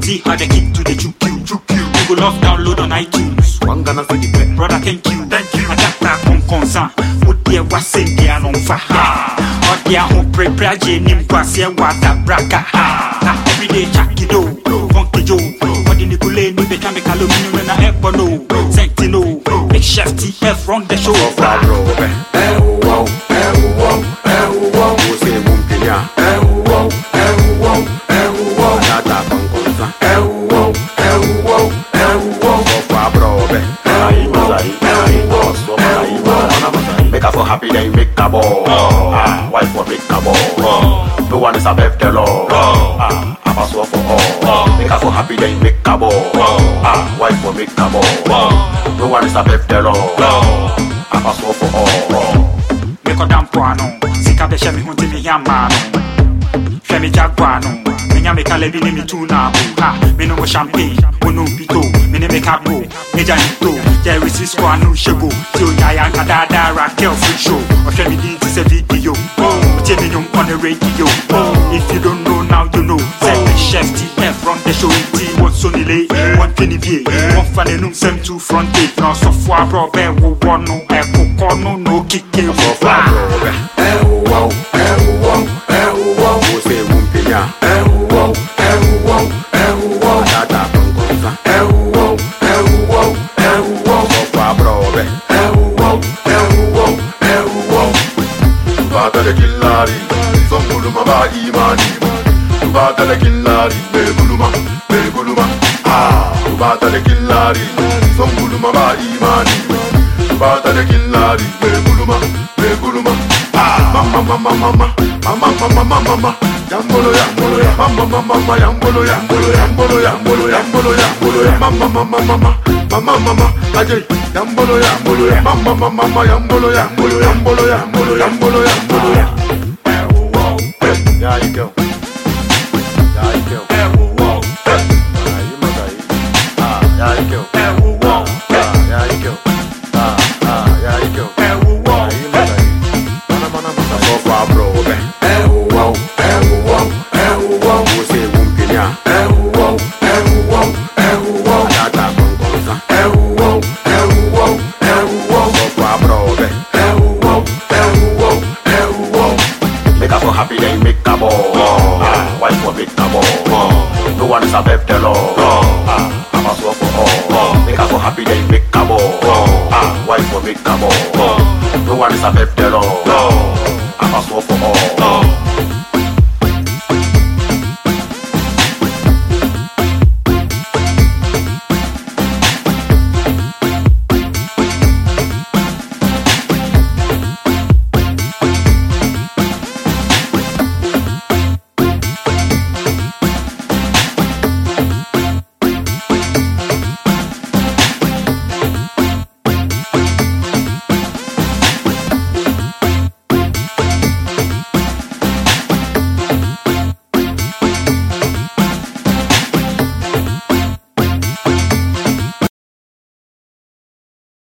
See how they kick to the juke you, juke you. You love download on iTunes. One Ghana for the bread. Brother, thank you, thank you. Adapter on concern. What they was saying, they are on fire. What they are on prepare, Jenny, Brassier, water, braca. Every day, Jackie Doe, oh. Funky Joe. Ọ̀fà brọ̀bẹ̀. Make her for happy, then make her ball. Ah, wife for make her ball. No one is above the law. Ah, I'm a swore for all. Make her for happy, then make her ball. Ah, wife for make her ball. No one is above the law. I'm a swore for all. mekɔda mpoano sika bɛhyɛ me ho nti mehia maa no hwɛ me gyagua no Menya make a levy name me tuna buka Me no more champagne, oh no pito Me ne make a bro, oh. meja nito Jerry Cisco anu shego Tio yaya kadada Raquel free show. Oshe mi din tise video. Oh, ote mi nyum on the radio. Oh, if you don't know now you know. Say chef TF from the show. T what Sony lay, what Genevieve One fan enum sem two front gate. Now so far bro, ben wo one no Echo. Corno no kicking. For fire Eh, wow. Kọ̀ǹkọ̀ǹsà. Ẹ̀wùwọ́, ẹ̀wùwọ́, ẹ̀wùwọ́. Ọ̀fà brọ̀bẹ̀. Ẹ̀wùwọ́, ẹ̀wùwọ́, ẹ̀wùwọ́. Bata da killari, ba imani. Bata da killari. Ah, killari, ba imani. Killari, mama, mama, mama, mama, mama, mama, mama. Yambolo, yambolo, ya, mama, mama, mama, yambolo, yambolo, yambolo, yambolo, yambolo, yambolo, ya, mama, mama, mama, mama, mama, ajay, yambolo, yambolo, ya, mama, mama, mama, yambolo, yambolo, yambolo, yambolo, yambolo, yambolo, ya. There you go. There you go. Ah, you Ah, there you go. Happy, then make her ball. Ah, wife for make her ball. No one is above the law. Ah, I'm a swore for all. Make her for happy, then make her ball. Ah, wife for make her ball. No one is above the law.